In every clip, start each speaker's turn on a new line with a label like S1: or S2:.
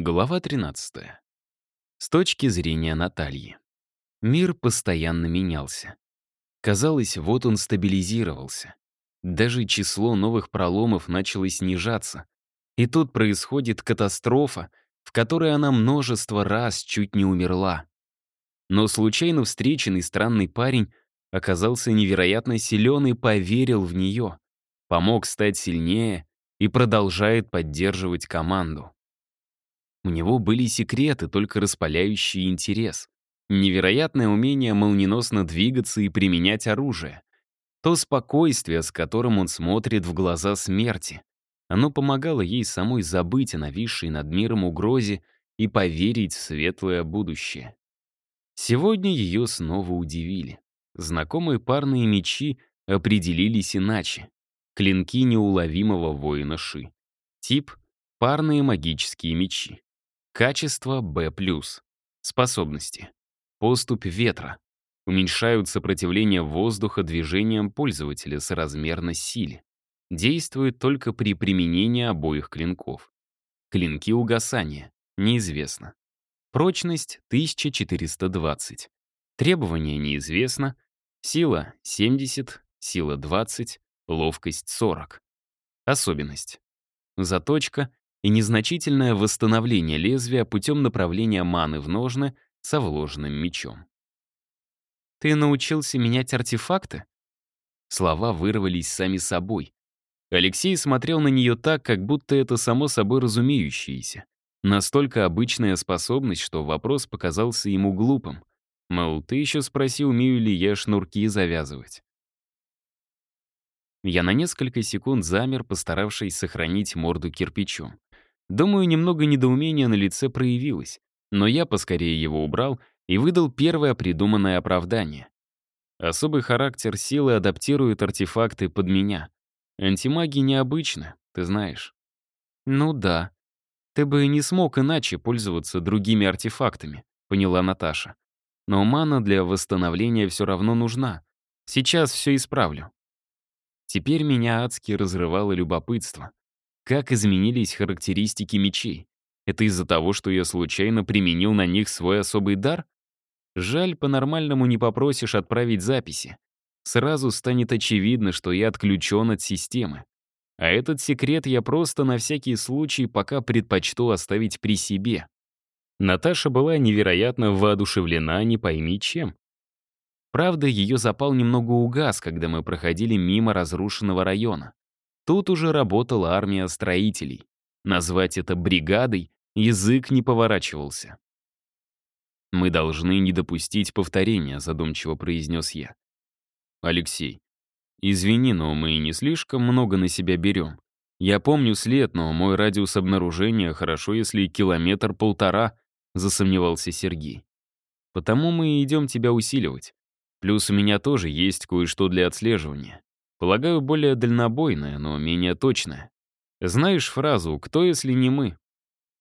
S1: Глава 13. С точки зрения Натальи. Мир постоянно менялся. Казалось, вот он стабилизировался. Даже число новых проломов начало снижаться. И тут происходит катастрофа, в которой она множество раз чуть не умерла. Но случайно встреченный странный парень оказался невероятно силен и поверил в нее, помог стать сильнее и продолжает поддерживать команду. У него были секреты, только распаляющие интерес. Невероятное умение молниеносно двигаться и применять оружие. То спокойствие, с которым он смотрит в глаза смерти. Оно помогало ей самой забыть о нависшей над миром угрозе и поверить в светлое будущее. Сегодня ее снова удивили. Знакомые парные мечи определились иначе. Клинки неуловимого воина Ши. Тип — парные магические мечи. Качество B+. Способности. Поступь ветра. Уменьшают сопротивление воздуха движением пользователя соразмерно силе. Действует только при применении обоих клинков. Клинки угасания. Неизвестно. Прочность 1420. Требование неизвестно. Сила 70, сила 20, ловкость 40. Особенность. Заточка и незначительное восстановление лезвия путем направления маны в ножны со вложенным мечом. «Ты научился менять артефакты?» Слова вырвались сами собой. Алексей смотрел на нее так, как будто это само собой разумеющееся. Настолько обычная способность, что вопрос показался ему глупым. Мол, ты еще спросил, умею ли я шнурки завязывать. Я на несколько секунд замер, постаравшись сохранить морду кирпичом. Думаю, немного недоумения на лице проявилось, но я поскорее его убрал и выдал первое придуманное оправдание. Особый характер силы адаптирует артефакты под меня. Антимаги необычны, ты знаешь. Ну да. Ты бы не смог иначе пользоваться другими артефактами, поняла Наташа. Но мана для восстановления все равно нужна. Сейчас все исправлю. Теперь меня адски разрывало любопытство. Как изменились характеристики мечей? Это из-за того, что я случайно применил на них свой особый дар? Жаль, по-нормальному не попросишь отправить записи. Сразу станет очевидно, что я отключен от системы. А этот секрет я просто на всякий случай пока предпочту оставить при себе. Наташа была невероятно воодушевлена, не пойми чем. Правда, ее запал немного угас, когда мы проходили мимо разрушенного района. Тут уже работала армия строителей. Назвать это бригадой язык не поворачивался. «Мы должны не допустить повторения», — задумчиво произнес я. «Алексей, извини, но мы не слишком много на себя берем. Я помню след, но мой радиус обнаружения хорошо, если километр-полтора», — засомневался Сергей. «Потому мы идем тебя усиливать. Плюс у меня тоже есть кое-что для отслеживания. Полагаю, более дальнобойное, но менее точное. Знаешь фразу «Кто, если не мы?»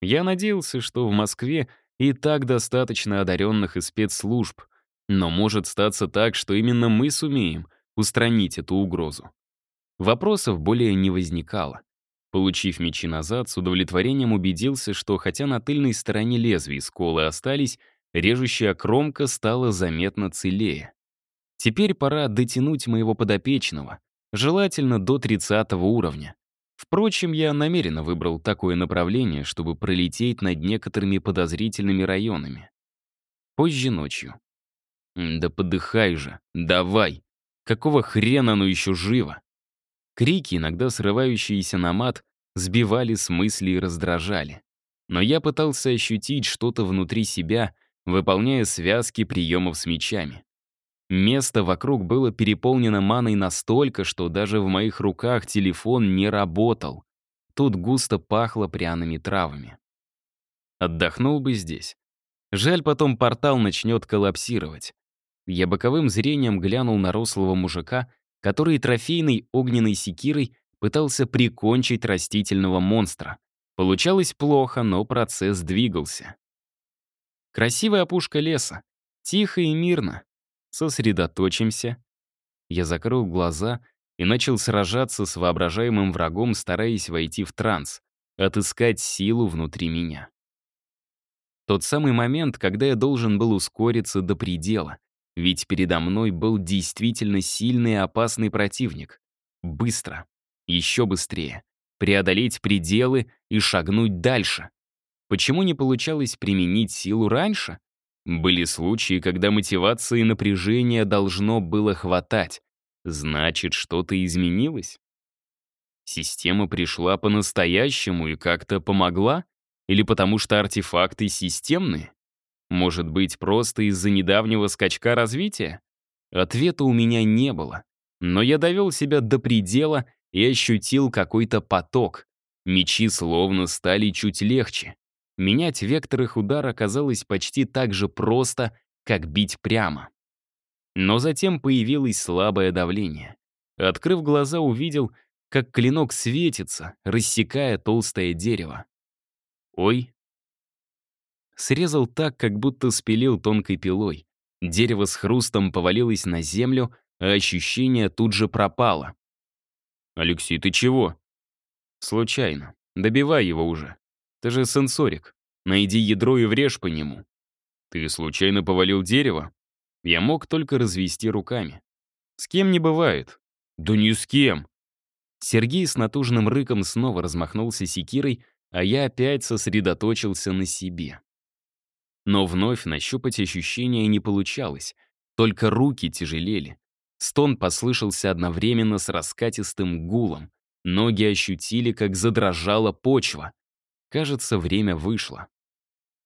S1: Я надеялся, что в Москве и так достаточно одаренных и спецслужб, но может статься так, что именно мы сумеем устранить эту угрозу. Вопросов более не возникало. Получив мечи назад, с удовлетворением убедился, что хотя на тыльной стороне лезвий сколы остались, режущая кромка стала заметно целее. Теперь пора дотянуть моего подопечного, желательно до 30 уровня. Впрочем, я намеренно выбрал такое направление, чтобы пролететь над некоторыми подозрительными районами. Позже ночью. «Да подыхай же, давай! Какого хрена оно еще живо?» Крики, иногда срывающиеся на мат, сбивали с мысли и раздражали. Но я пытался ощутить что-то внутри себя, выполняя связки приемов с мечами. Место вокруг было переполнено маной настолько, что даже в моих руках телефон не работал. Тут густо пахло пряными травами. Отдохнул бы здесь. Жаль, потом портал начнет коллапсировать. Я боковым зрением глянул на рослого мужика, который трофейной огненной секирой пытался прикончить растительного монстра. Получалось плохо, но процесс двигался. Красивая опушка леса. Тихо и мирно. Сосредоточимся. Я закрыл глаза и начал сражаться с воображаемым врагом, стараясь войти в транс, отыскать силу внутри меня. Тот самый момент, когда я должен был ускориться до предела. Ведь передо мной был действительно сильный и опасный противник. Быстро. Еще быстрее. Преодолеть пределы и шагнуть дальше. Почему не получалось применить силу раньше? Были случаи, когда мотивации и напряжения должно было хватать. Значит, что-то изменилось? Система пришла по-настоящему и как-то помогла? Или потому что артефакты системные? Может быть, просто из-за недавнего скачка развития? Ответа у меня не было. Но я довел себя до предела и ощутил какой-то поток. Мечи словно стали чуть легче. Менять вектор их удара оказалось почти так же просто, как бить прямо. Но затем появилось слабое давление. Открыв глаза, увидел, как клинок светится, рассекая толстое дерево. Ой. Срезал так, как будто спилил тонкой пилой. Дерево с хрустом повалилось на землю, а ощущение тут же пропало. «Алексей, ты чего?» «Случайно. Добивай его уже. Ты же сенсорик. Найди ядро и врежь по нему». «Ты случайно повалил дерево?» Я мог только развести руками. «С кем не бывает?» «Да ни с кем!» Сергей с натужным рыком снова размахнулся секирой, а я опять сосредоточился на себе. Но вновь нащупать ощущения не получалось, только руки тяжелели. Стон послышался одновременно с раскатистым гулом. Ноги ощутили, как задрожала почва. Кажется, время вышло.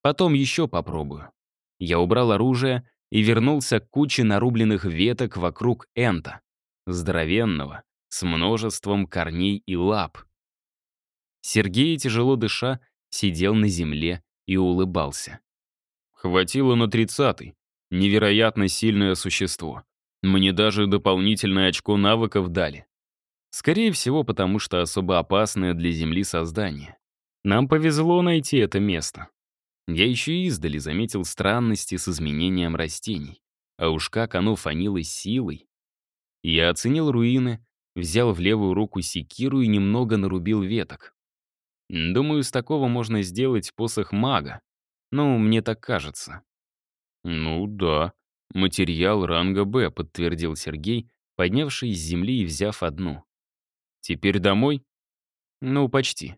S1: Потом еще попробую. Я убрал оружие и вернулся к куче нарубленных веток вокруг Энта. Здоровенного, с множеством корней и лап. Сергей, тяжело дыша, сидел на земле и улыбался. Хватило на тридцатый. Невероятно сильное существо. Мне даже дополнительное очко навыков дали. Скорее всего, потому что особо опасное для Земли создание. Нам повезло найти это место. Я еще издали заметил странности с изменением растений. А уж как оно фанило силой. Я оценил руины, взял в левую руку секиру и немного нарубил веток. Думаю, с такого можно сделать посох мага. Ну, мне так кажется. Ну да, материал ранга Б, подтвердил Сергей, поднявшись с земли и взяв одну. Теперь домой? Ну, почти.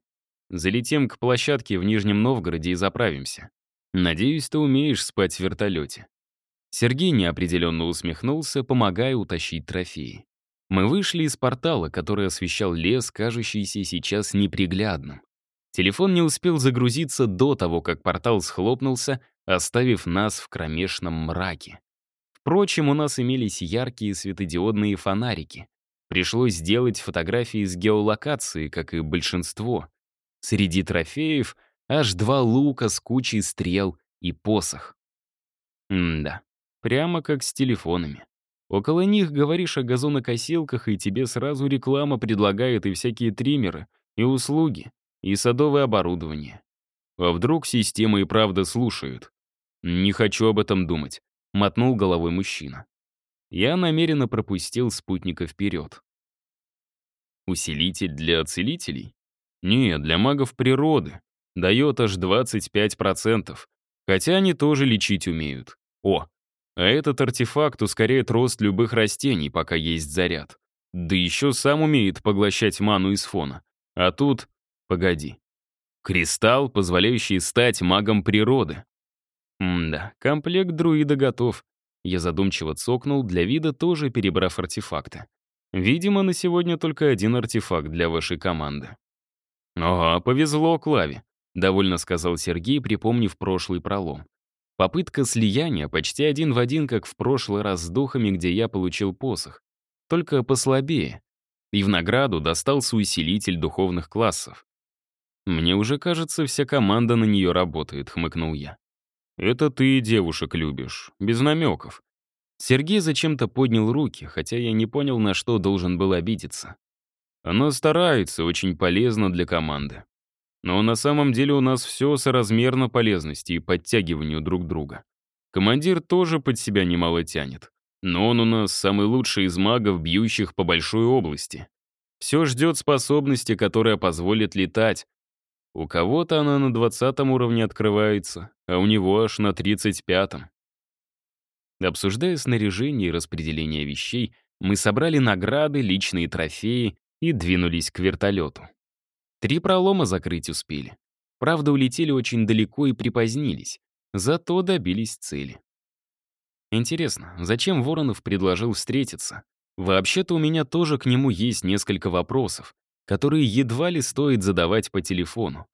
S1: Залетим к площадке в Нижнем Новгороде и заправимся. Надеюсь, ты умеешь спать в вертолете. Сергей неопределенно усмехнулся, помогая утащить трофеи. Мы вышли из портала, который освещал лес, кажущийся сейчас неприглядным. Телефон не успел загрузиться до того, как портал схлопнулся, оставив нас в кромешном мраке. Впрочем, у нас имелись яркие светодиодные фонарики. Пришлось сделать фотографии с геолокации, как и большинство. Среди трофеев аж два лука с кучей стрел и посох. М-да, прямо как с телефонами. Около них говоришь о газонокосилках, и тебе сразу реклама предлагает и всякие триммеры, и услуги, и садовое оборудование. А вдруг системы и правда слушают? Не хочу об этом думать, мотнул головой мужчина. Я намеренно пропустил спутника вперед. Усилитель для целителей? Не, для магов природы. Дает аж 25%. Хотя они тоже лечить умеют. О, а этот артефакт ускоряет рост любых растений, пока есть заряд. Да еще сам умеет поглощать ману из фона. А тут Погоди. Кристалл, позволяющий стать магом природы. М-да, комплект друида готов. Я задумчиво цокнул, для вида тоже перебрав артефакты. Видимо, на сегодня только один артефакт для вашей команды. «Ага, повезло Клаве», — довольно сказал Сергей, припомнив прошлый пролом. Попытка слияния почти один в один, как в прошлый раз с духами, где я получил посох. Только послабее. И в награду достался усилитель духовных классов. «Мне уже кажется, вся команда на нее работает», — хмыкнул я. «Это ты девушек любишь, без намеков». Сергей зачем-то поднял руки, хотя я не понял, на что должен был обидеться. Она старается, очень полезно для команды. Но на самом деле у нас все соразмерно полезности и подтягиванию друг друга. Командир тоже под себя немало тянет. Но он у нас самый лучший из магов, бьющих по большой области. Все ждет способности, которая позволит летать, У кого-то она на двадцатом уровне открывается, а у него аж на тридцать пятом. Обсуждая снаряжение и распределение вещей, мы собрали награды, личные трофеи и двинулись к вертолету. Три пролома закрыть успели. Правда, улетели очень далеко и припозднились, зато добились цели. Интересно, зачем Воронов предложил встретиться? Вообще-то у меня тоже к нему есть несколько вопросов, которые едва ли стоит задавать по телефону.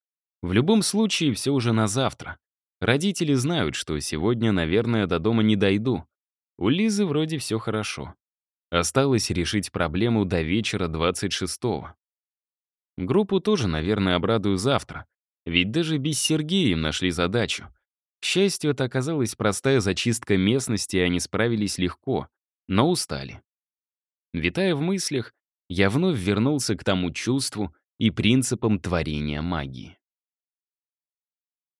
S1: В любом случае, все уже на завтра. Родители знают, что сегодня, наверное, до дома не дойду. У Лизы вроде все хорошо. Осталось решить проблему до вечера 26-го. Группу тоже, наверное, обрадую завтра. Ведь даже без Сергея им нашли задачу. К счастью, это оказалась простая зачистка местности, и они справились легко, но устали. Витая в мыслях, я вновь вернулся к тому чувству и принципам творения магии.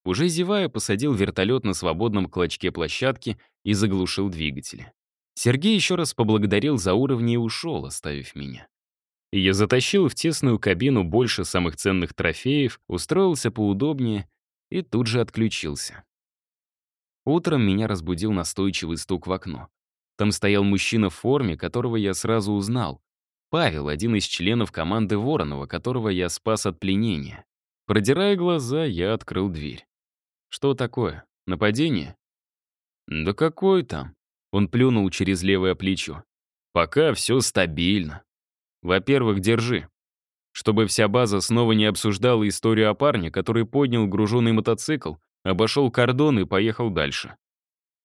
S1: Уже зевая, посадил вертолет на свободном клочке площадки и заглушил двигатели. Сергей еще раз поблагодарил за уровни и ушел, оставив меня. Я затащил в тесную кабину больше самых ценных трофеев, устроился поудобнее и тут же отключился. Утром меня разбудил настойчивый стук в окно. Там стоял мужчина в форме, которого я сразу узнал. Павел, один из членов команды Воронова, которого я спас от пленения. Продирая глаза, я открыл дверь. «Что такое? Нападение?» «Да какой там?» Он плюнул через левое плечо. «Пока все стабильно. Во-первых, держи. Чтобы вся база снова не обсуждала историю о парне, который поднял груженный мотоцикл, обошел кордон и поехал дальше.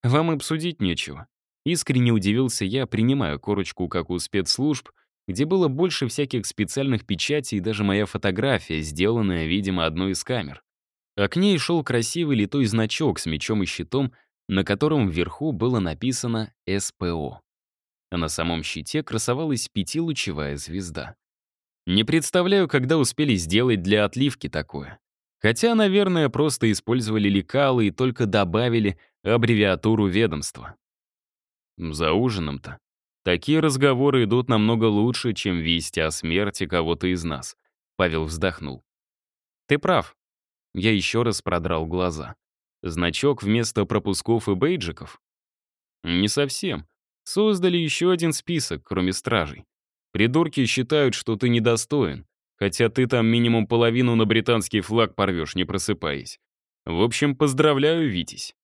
S1: Вам обсудить нечего. Искренне удивился я, принимая корочку, как у спецслужб, где было больше всяких специальных печатей и даже моя фотография, сделанная, видимо, одной из камер. А к ней шел красивый литой значок с мечом и щитом, на котором вверху было написано «СПО». А на самом щите красовалась пятилучевая звезда. Не представляю, когда успели сделать для отливки такое. Хотя, наверное, просто использовали лекалы и только добавили аббревиатуру ведомства. За ужином-то. Такие разговоры идут намного лучше, чем вести о смерти кого-то из нас. Павел вздохнул. Ты прав. Я еще раз продрал глаза. Значок вместо пропусков и бейджиков? Не совсем. Создали еще один список, кроме стражей. Придурки считают, что ты недостоин, хотя ты там минимум половину на британский флаг порвешь, не просыпаясь. В общем, поздравляю, Витязь.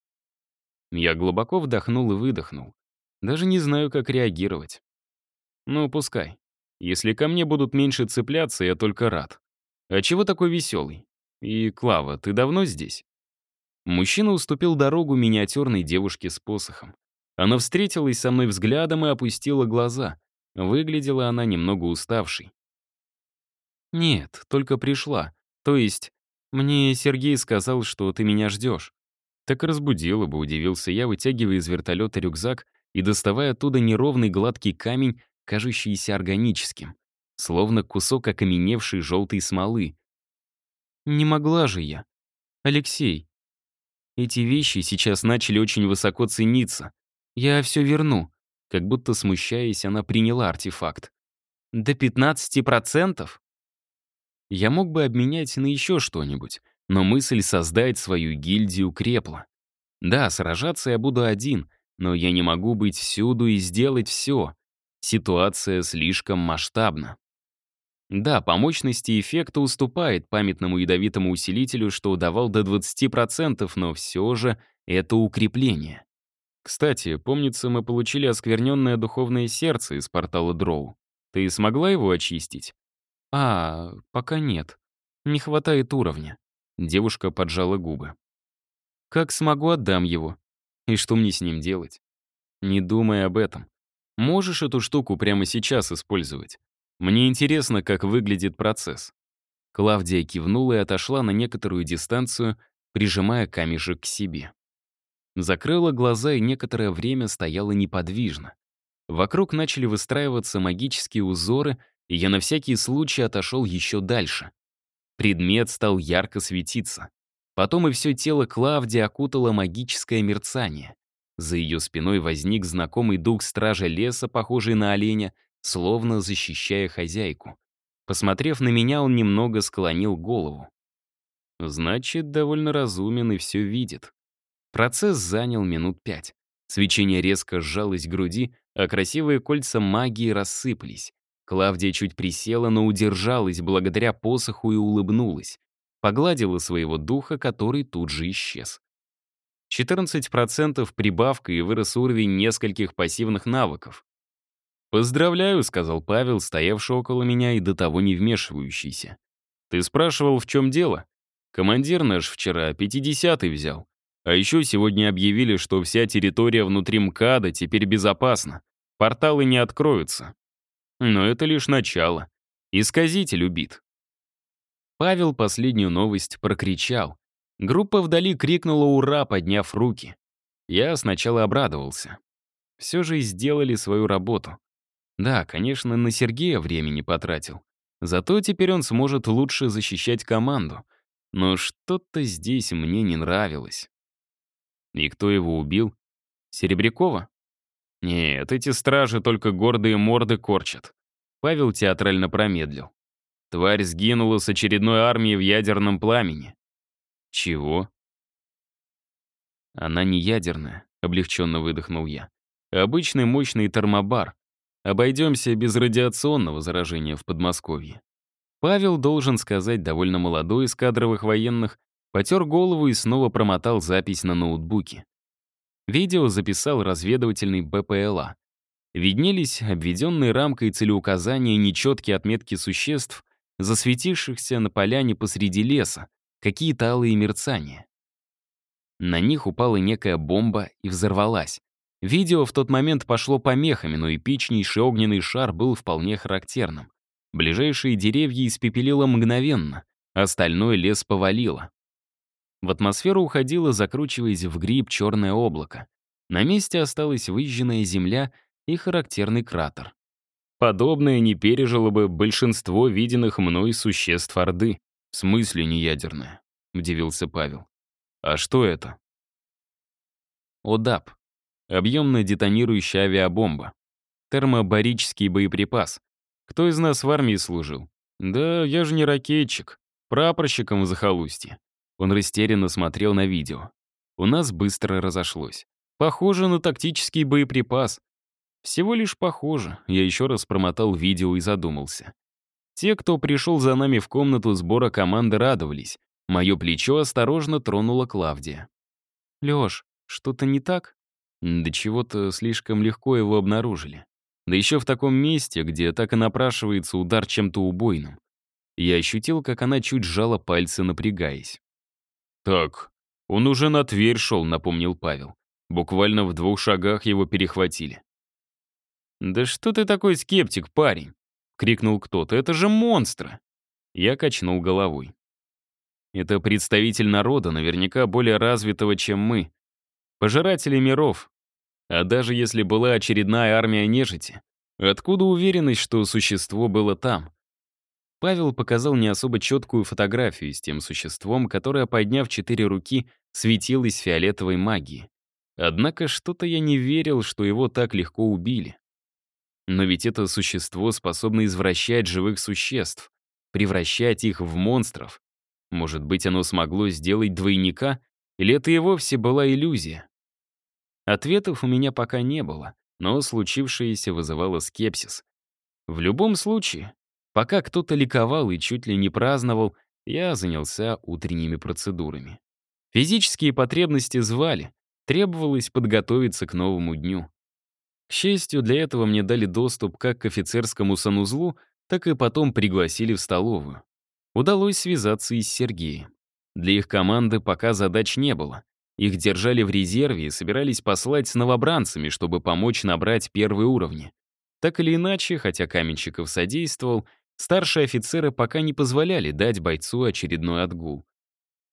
S1: Я глубоко вдохнул и выдохнул. Даже не знаю, как реагировать. Ну, пускай. Если ко мне будут меньше цепляться, я только рад. А чего такой веселый? И, Клава, ты давно здесь? Мужчина уступил дорогу миниатюрной девушке с посохом. Она встретилась со мной взглядом и опустила глаза. Выглядела она немного уставшей. «Нет, только пришла. То есть, мне Сергей сказал, что ты меня ждешь». Так разбудила бы, удивился я, вытягивая из вертолета рюкзак и доставая оттуда неровный гладкий камень, кажущийся органическим, словно кусок окаменевшей желтой смолы. Не могла же я. Алексей, эти вещи сейчас начали очень высоко цениться. Я все верну. Как будто смущаясь, она приняла артефакт. До 15%? Я мог бы обменять на еще что-нибудь, но мысль создать свою гильдию крепла. Да, сражаться я буду один — но я не могу быть всюду и сделать все. Ситуация слишком масштабна. Да, по мощности эффекта уступает памятному ядовитому усилителю, что давал до 20%, но все же это укрепление. Кстати, помнится, мы получили оскверненное духовное сердце из портала Дроу. Ты смогла его очистить? А, пока нет. Не хватает уровня. Девушка поджала губы. Как смогу, отдам его. И что мне с ним делать? Не думай об этом. Можешь эту штуку прямо сейчас использовать. Мне интересно, как выглядит процесс. Клавдия кивнула и отошла на некоторую дистанцию, прижимая камешек к себе. Закрыла глаза и некоторое время стояла неподвижно. Вокруг начали выстраиваться магические узоры, и я на всякий случай отошел еще дальше. Предмет стал ярко светиться. Потом и все тело Клавдии окутало магическое мерцание. За ее спиной возник знакомый дух стража леса, похожий на оленя, словно защищая хозяйку. Посмотрев на меня, он немного склонил голову. Значит, довольно разумен и все видит. Процесс занял минут пять. Свечение резко сжалось к груди, а красивые кольца магии рассыпались. Клавдия чуть присела, но удержалась благодаря посоху и улыбнулась. Погладила своего духа, который тут же исчез. 14% прибавка и вырос уровень нескольких пассивных навыков. «Поздравляю», — сказал Павел, стоявший около меня и до того не вмешивающийся. «Ты спрашивал, в чем дело? Командир наш вчера 50-й взял. А еще сегодня объявили, что вся территория внутри МКАДа теперь безопасна. Порталы не откроются. Но это лишь начало. Исказитель убит». Павел последнюю новость прокричал, Группа вдали крикнула «Ура!», подняв руки. Я сначала обрадовался. Все же сделали свою работу. Да, конечно, на Сергея времени потратил. Зато теперь он сможет лучше защищать команду. Но что-то здесь мне не нравилось. И кто его убил? Серебрякова? Нет, эти стражи только гордые морды корчат. Павел театрально промедлил. Тварь сгинула с очередной армией в ядерном пламени. «Чего?» «Она не ядерная», — облегченно выдохнул я. «Обычный мощный термобар. Обойдемся без радиационного заражения в Подмосковье». Павел, должен сказать, довольно молодой из кадровых военных, потер голову и снова промотал запись на ноутбуке. Видео записал разведывательный БПЛА. Виднелись обведенные рамкой целеуказания нечеткие отметки существ, засветившихся на поляне посреди леса, какие-то алые мерцания. На них упала некая бомба и взорвалась. Видео в тот момент пошло помехами, но эпичнейший огненный шар был вполне характерным. Ближайшие деревья испепелило мгновенно, остальной лес повалило. В атмосферу уходило, закручиваясь в гриб, черное облако. На месте осталась выжженная земля и характерный кратер. Подобное не пережило бы большинство виденных мной существ Орды. «В смысле не ядерная?» — удивился Павел. «А что это?» ОДАП. Объемная детонирующая авиабомба. Термобарический боеприпас. Кто из нас в армии служил? Да, я же не ракетчик. Прапорщиком в захолустье. Он растерянно смотрел на видео. У нас быстро разошлось. Похоже на тактический боеприпас. Всего лишь похоже. Я еще раз промотал видео и задумался. Те, кто пришел за нами в комнату сбора команды, радовались. Мое плечо осторожно тронула Клавдия. «Лёш, что-то не так?» Да чего-то слишком легко его обнаружили. Да еще в таком месте, где так и напрашивается удар чем-то убойным. Я ощутил, как она чуть сжала пальцы, напрягаясь. «Так, он уже на Тверь шел», — напомнил Павел. Буквально в двух шагах его перехватили. «Да что ты такой скептик, парень? крикнул кто-то. «Это же монстры!» Я качнул головой. Это представитель народа, наверняка более развитого, чем мы. Пожиратели миров. А даже если была очередная армия нежити, откуда уверенность, что существо было там? Павел показал не особо четкую фотографию с тем существом, которое, подняв четыре руки, светилось фиолетовой магией. Однако что-то я не верил, что его так легко убили. Но ведь это существо способно извращать живых существ, превращать их в монстров. Может быть, оно смогло сделать двойника, или это и вовсе была иллюзия? Ответов у меня пока не было, но случившееся вызывало скепсис. В любом случае, пока кто-то ликовал и чуть ли не праздновал, я занялся утренними процедурами. Физические потребности звали, требовалось подготовиться к новому дню. К счастью, для этого мне дали доступ как к офицерскому санузлу, так и потом пригласили в столовую. Удалось связаться и с Сергеем. Для их команды пока задач не было. Их держали в резерве и собирались послать с новобранцами, чтобы помочь набрать первые уровни. Так или иначе, хотя Каменщиков содействовал, старшие офицеры пока не позволяли дать бойцу очередной отгул.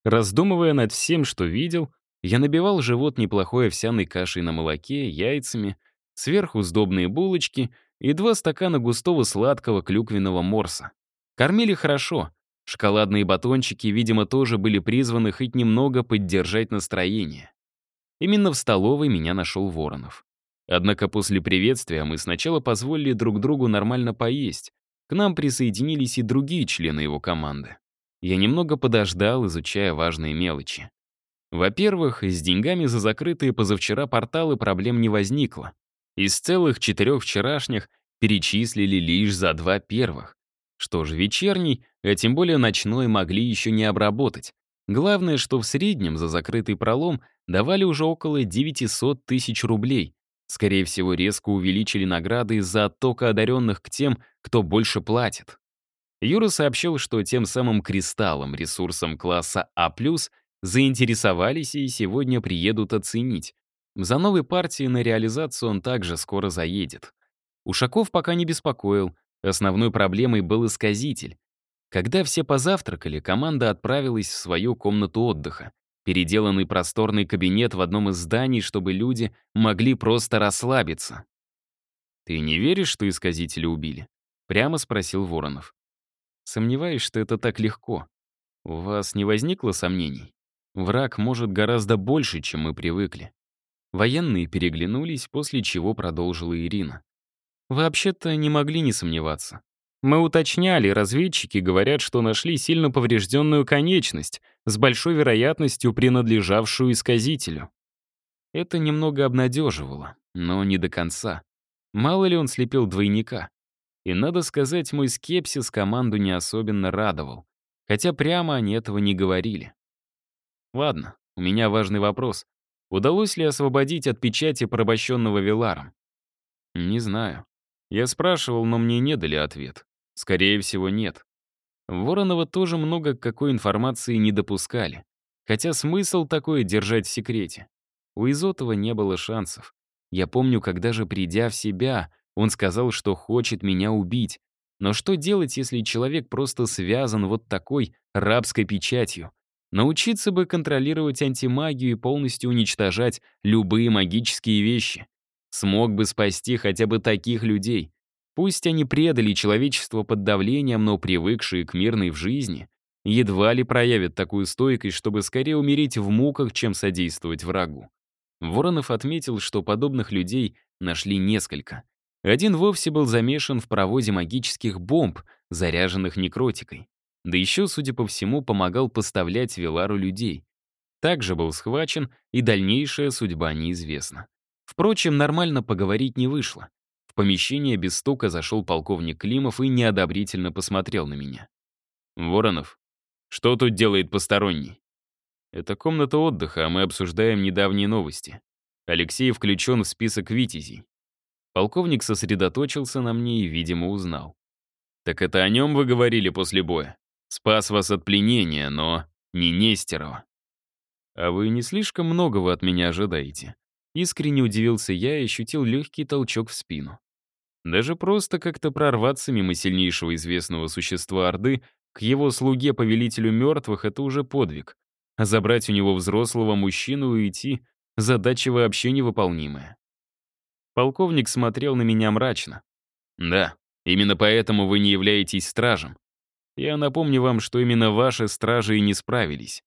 S1: Раздумывая над всем, что видел, я набивал живот неплохой овсяной кашей на молоке, яйцами, Сверху сдобные булочки и два стакана густого сладкого клюквенного морса. Кормили хорошо. Шоколадные батончики, видимо, тоже были призваны хоть немного поддержать настроение. Именно в столовой меня нашел Воронов. Однако после приветствия мы сначала позволили друг другу нормально поесть. К нам присоединились и другие члены его команды. я немного подождал, изучая важные мелочи. Во-первых, с деньгами за закрытые позавчера порталы проблем не возникло. Из целых четырех вчерашних перечислили лишь за два первых. Что же, вечерний, а тем более ночной могли еще не обработать. Главное, что в среднем за закрытый пролом давали уже около 900 тысяч рублей. Скорее всего, резко увеличили награды из-за оттока одаренных к тем, кто больше платит. Юра сообщил, что тем самым кристаллом, ресурсом класса А+, заинтересовались и сегодня приедут оценить. За новой партией на реализацию он также скоро заедет. Ушаков пока не беспокоил, основной проблемой был исказитель. Когда все позавтракали, команда отправилась в свою комнату отдыха, переделанный просторный кабинет в одном из зданий, чтобы люди могли просто расслабиться. «Ты не веришь, что исказителя убили?» — прямо спросил Воронов. «Сомневаюсь, что это так легко. У вас не возникло сомнений? Враг может гораздо больше, чем мы привыкли». Военные переглянулись, после чего продолжила Ирина. «Вообще-то не могли не сомневаться. Мы уточняли, разведчики говорят, что нашли сильно поврежденную конечность, с большой вероятностью принадлежавшую исказителю. Это немного обнадеживало, но не до конца. Мало ли он слепил двойника. И, надо сказать, мой скепсис команду не особенно радовал. Хотя прямо они этого не говорили. Ладно, у меня важный вопрос. Удалось ли освободить от печати порабощенного Виларом? Не знаю. Я спрашивал, но мне не дали ответ. Скорее всего, нет. Воронова тоже много какой информации не допускали. Хотя смысл такое держать в секрете. У Изотова не было шансов. Я помню, когда же, придя в себя, он сказал, что хочет меня убить. Но что делать, если человек просто связан вот такой рабской печатью? Научиться бы контролировать антимагию и полностью уничтожать любые магические вещи. Смог бы спасти хотя бы таких людей. Пусть они предали человечество под давлением, но привыкшие к мирной в жизни, едва ли проявят такую стойкость, чтобы скорее умереть в муках, чем содействовать врагу. Воронов отметил, что подобных людей нашли несколько. Один вовсе был замешан в провозе магических бомб, заряженных некротикой. Да еще, судя по всему, помогал поставлять Вилару людей. Также был схвачен, и дальнейшая судьба неизвестна. Впрочем, нормально поговорить не вышло помещение без стука зашел полковник Климов и неодобрительно посмотрел на меня. «Воронов, что тут делает посторонний?» «Это комната отдыха, а мы обсуждаем недавние новости. Алексей включен в список витязей». Полковник сосредоточился на мне и, видимо, узнал. «Так это о нем вы говорили после боя? Спас вас от пленения, но не Нестерова». «А вы не слишком многого от меня ожидаете?» Искренне удивился я и ощутил легкий толчок в спину. Даже просто как-то прорваться мимо сильнейшего известного существа Орды к его слуге-повелителю мертвых — это уже подвиг. А забрать у него взрослого мужчину и уйти — задача вообще невыполнимая. Полковник смотрел на меня мрачно. «Да, именно поэтому вы не являетесь стражем. Я напомню вам, что именно ваши стражи и не справились.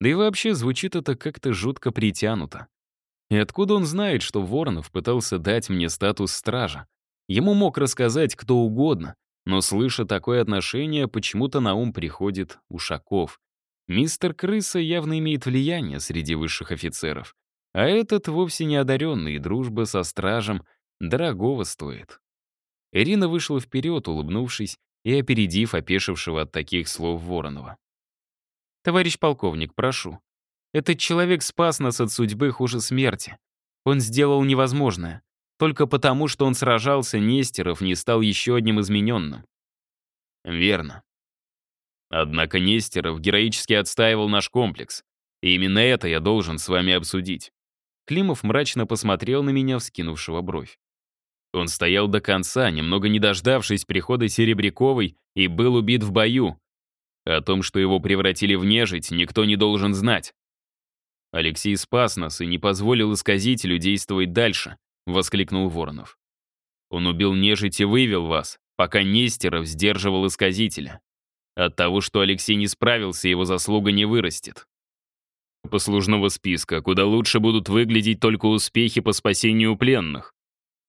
S1: Да и вообще звучит это как-то жутко притянуто. И откуда он знает, что Воронов пытался дать мне статус стража? Ему мог рассказать кто угодно, но, слыша такое отношение, почему-то на ум приходит Ушаков. Мистер Крыса явно имеет влияние среди высших офицеров, а этот вовсе не одаренный, и дружба со стражем дорогого стоит. Ирина вышла вперед, улыбнувшись и опередив опешившего от таких слов Воронова. «Товарищ полковник, прошу. Этот человек спас нас от судьбы хуже смерти. Он сделал невозможное. Только потому, что он сражался, Нестеров не стал еще одним измененным. Верно. Однако Нестеров героически отстаивал наш комплекс. И именно это я должен с вами обсудить. Климов мрачно посмотрел на меня, вскинувшего бровь. Он стоял до конца, немного не дождавшись прихода Серебряковой, и был убит в бою. О том, что его превратили в нежить, никто не должен знать. Алексей спас нас и не позволил исказителю действовать дальше. — воскликнул Воронов. «Он убил нежить и вывел вас, пока Нестеров сдерживал исказителя. От того, что Алексей не справился, его заслуга не вырастет. Послужного списка, куда лучше будут выглядеть только успехи по спасению пленных».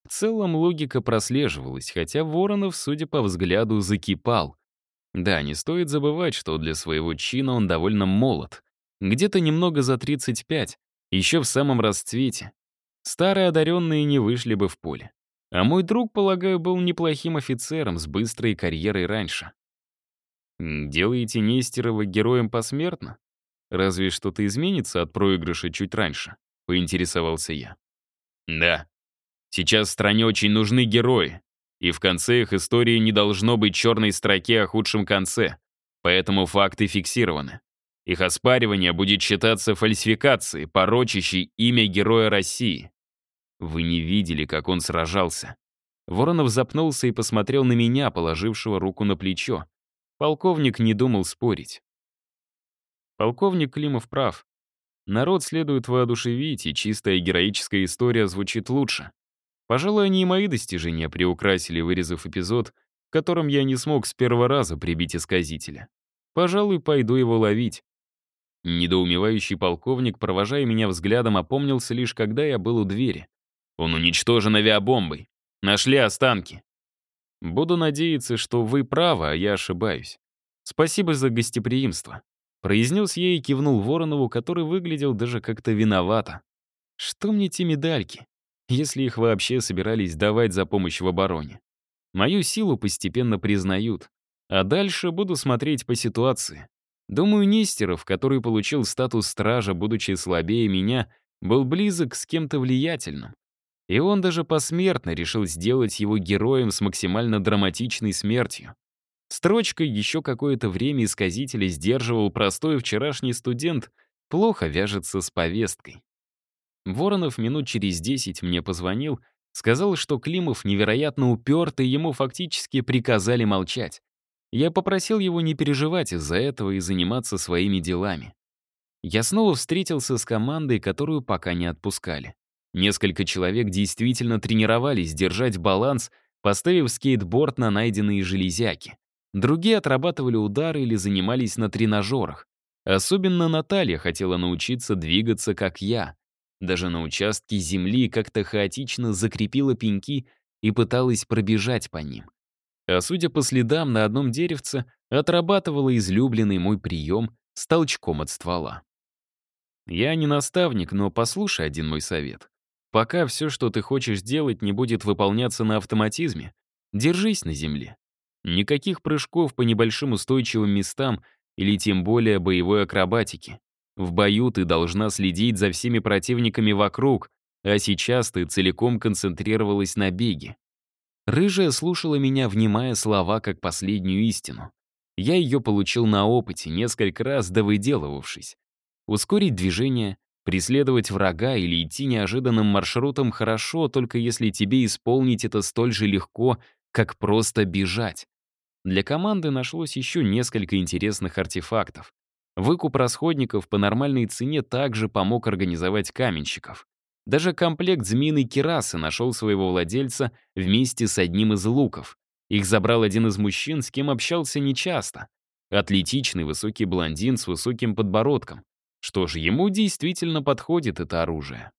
S1: В целом логика прослеживалась, хотя Воронов, судя по взгляду, закипал. Да, не стоит забывать, что для своего чина он довольно молод. Где-то немного за 35, еще в самом расцвете. Старые одаренные не вышли бы в поле. А мой друг, полагаю, был неплохим офицером с быстрой карьерой раньше. Делаете Нестерова героем посмертно? Разве что-то изменится от проигрыша чуть раньше? Поинтересовался я. Да. Сейчас стране очень нужны герои. И в конце их истории не должно быть черной строки о худшем конце. Поэтому факты фиксированы. Их оспаривание будет считаться фальсификацией, порочащей имя героя России. Вы не видели, как он сражался. Воронов запнулся и посмотрел на меня, положившего руку на плечо. Полковник не думал спорить. Полковник Климов прав. Народ следует воодушевить, и чистая героическая история звучит лучше. Пожалуй, они и мои достижения приукрасили, вырезав эпизод, в котором я не смог с первого раза прибить исказителя. Пожалуй, пойду его ловить. Недоумевающий полковник, провожая меня взглядом, опомнился лишь когда я был у двери. Он уничтожен авиабомбой. Нашли останки. Буду надеяться, что вы правы, а я ошибаюсь. Спасибо за гостеприимство. Произнес я и кивнул Воронову, который выглядел даже как-то виновато. Что мне те медальки, если их вообще собирались давать за помощь в обороне? Мою силу постепенно признают, а дальше буду смотреть по ситуации. Думаю, Нестеров, который получил статус стража, будучи слабее меня, был близок с кем-то влиятельным. И он даже посмертно решил сделать его героем с максимально драматичной смертью. Строчкой еще какое-то время исказителя сдерживал простой вчерашний студент, плохо вяжется с повесткой. Воронов минут через десять мне позвонил, сказал, что Климов невероятно уперт, и ему фактически приказали молчать. Я попросил его не переживать из-за этого и заниматься своими делами. Я снова встретился с командой, которую пока не отпускали. Несколько человек действительно тренировались держать баланс, поставив скейтборд на найденные железяки. Другие отрабатывали удары или занимались на тренажерах. Особенно Наталья хотела научиться двигаться, как я. Даже на участке земли как-то хаотично закрепила пеньки и пыталась пробежать по ним. А судя по следам, на одном деревце отрабатывала излюбленный мой прием с толчком от ствола. Я не наставник, но послушай один мой совет. Пока все, что ты хочешь делать, не будет выполняться на автоматизме, держись на земле. Никаких прыжков по небольшим устойчивым местам или тем более боевой акробатики. В бою ты должна следить за всеми противниками вокруг, а сейчас ты целиком концентрировалась на беге. Рыжая слушала меня, внимая слова как последнюю истину. Я ее получил на опыте, несколько раз довыделывавшись. Ускорить движение, Преследовать врага или идти неожиданным маршрутом хорошо, только если тебе исполнить это столь же легко, как просто бежать. Для команды нашлось еще несколько интересных артефактов. Выкуп расходников по нормальной цене также помог организовать каменщиков. Даже комплект змеиной кирасы нашел своего владельца вместе с одним из луков. Их забрал один из мужчин, с кем общался нечасто. Атлетичный высокий блондин с высоким подбородком. Что ж, ему действительно подходит это оружие.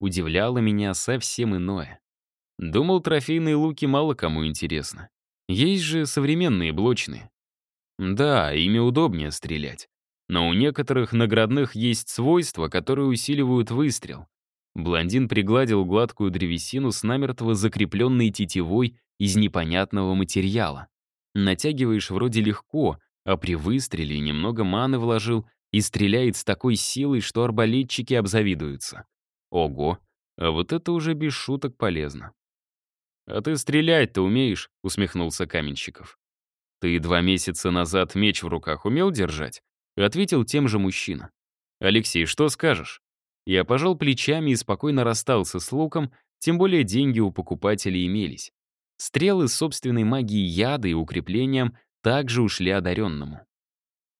S1: Удивляло меня совсем иное. Думал, трофейные луки мало кому интересны. Есть же современные блочные. Да, ими удобнее стрелять. Но у некоторых наградных есть свойства, которые усиливают выстрел. Блондин пригладил гладкую древесину с намертво закрепленной тетивой из непонятного материала. Натягиваешь вроде легко, а при выстреле немного маны вложил, и стреляет с такой силой, что арбалетчики обзавидуются. Ого, а вот это уже без шуток полезно. «А ты стрелять-то умеешь?» — усмехнулся Каменщиков. «Ты два месяца назад меч в руках умел держать?» — ответил тем же мужчина. «Алексей, что скажешь?» Я пожал плечами и спокойно расстался с луком, тем более деньги у покупателей имелись. Стрелы собственной магией яда и укреплением также ушли одаренному.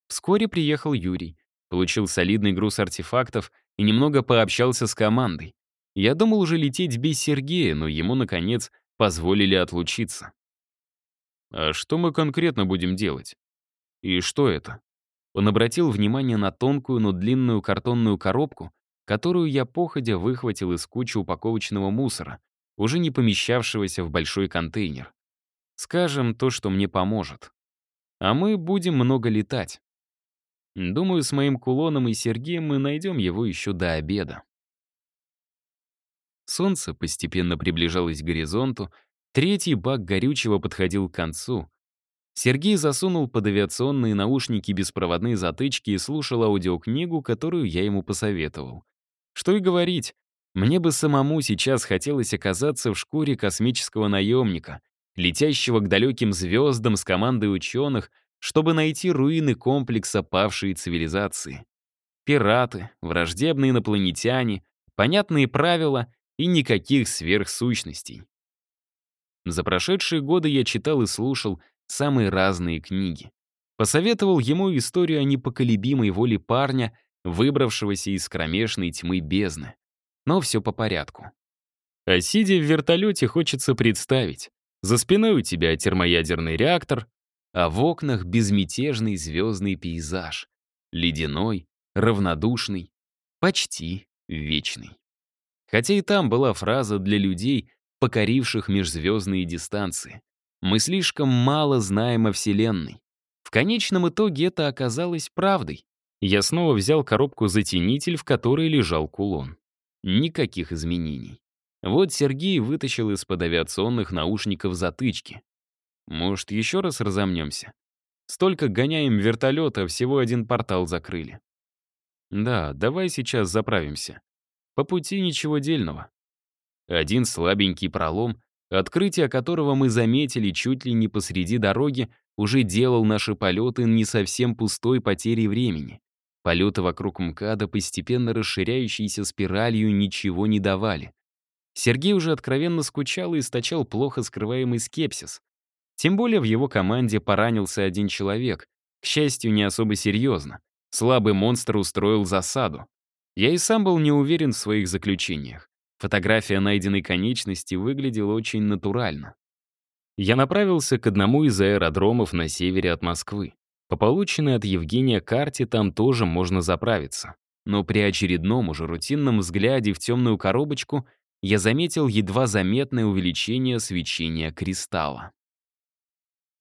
S1: Вскоре приехал Юрий получил солидный груз артефактов и немного пообщался с командой. Я думал уже лететь без Сергея, но ему, наконец, позволили отлучиться. «А что мы конкретно будем делать? И что это?» Он обратил внимание на тонкую, но длинную картонную коробку, которую я походя выхватил из кучи упаковочного мусора, уже не помещавшегося в большой контейнер. Скажем, то, что мне поможет. а мы будем много летать. Думаю, с моим кулоном и Сергеем мы найдем его еще до обеда. Солнце постепенно приближалось к горизонту, третий бак горючего подходил к концу. Сергей засунул под авиационные наушники беспроводные затычки и слушал аудиокнигу, которую я ему посоветовал. Что и говорить, мне бы самому сейчас хотелось оказаться в шкуре космического наемника, летящего к далеким звездам с командой ученых, чтобы найти руины комплекса павшей цивилизации. Пираты, враждебные инопланетяне, понятные правила и никаких сверхсущностей. За прошедшие годы я читал и слушал самые разные книги. Посоветовал ему историю о непоколебимой воле парня, выбравшегося из кромешной тьмы бездны. Но все по порядку. А сидя в вертолете, хочется представить. За спиной у тебя термоядерный реактор, а в окнах безмятежный звездный пейзаж. Ледяной, равнодушный, почти вечный. Хотя и там была фраза для людей, покоривших межзвездные дистанции. Мы слишком мало знаем о Вселенной. В конечном итоге это оказалось правдой. Я снова взял коробку-затенитель, в которой лежал кулон. Никаких изменений. Вот Сергей вытащил из-под авиационных наушников затычки. Может, еще раз разомнемся? Столько гоняем вертолета, всего один портал закрыли. Да, давай сейчас заправимся. По пути ничего дельного. Один слабенький пролом, открытие которого мы заметили чуть ли не посреди дороги, уже делал наши полеты не совсем пустой потерей времени. Полеты вокруг МКАДа, постепенно расширяющейся спиралью, ничего не давали. Сергей уже откровенно скучал и источал плохо скрываемый скепсис. Тем более в его команде поранился один человек, к счастью, не особо серьезно. Слабый монстр устроил засаду. Я и сам был не уверен в своих заключениях. Фотография найденной конечности выглядела очень натурально. Я направился к одному из аэродромов на севере от Москвы. По полученной от Евгения карте там тоже можно заправиться. Но при очередном уже рутинном взгляде в темную коробочку я заметил едва заметное увеличение свечения кристалла.